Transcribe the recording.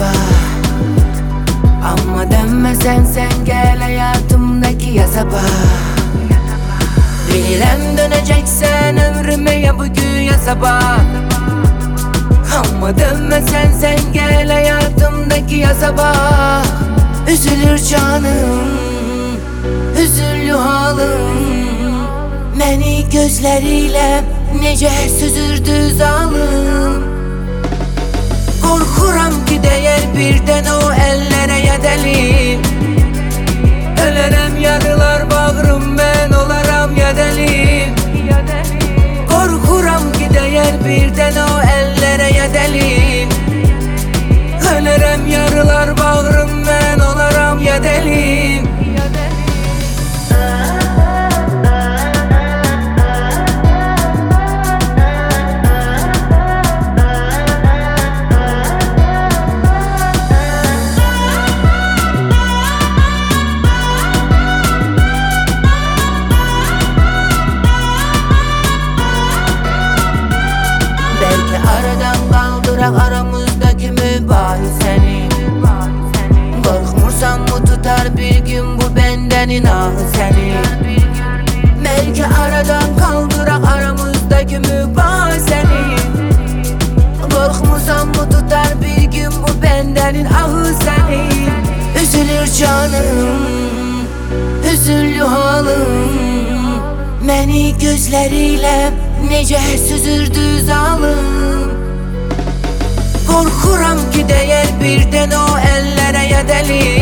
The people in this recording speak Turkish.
sabah Ama dönmesen sen gel hayatımdaki ya sabah Bilirəm döneceksen ömrüme ya bugün ya sabah. Ama dönmesen sen gel hayatımdaki ya sabah Üzülür canım, üzüllü halım Məni gözləriyle necə süzürdü ki değer birden o ellere yedelim Ölerem yarılar bağrım ben olaram yedelim Korkuram ki değer birden o benden inahı seni Belki aradan kaldırak aramızdaki mübahiseni Korkmursan mı tutar bir gün bu bendenin ahı seni Üzülür canım, üzüllü halım. Məni gözləriyle necə süzürdü zalım. Korkuram ki değer birden o ellere yedelim Ölerem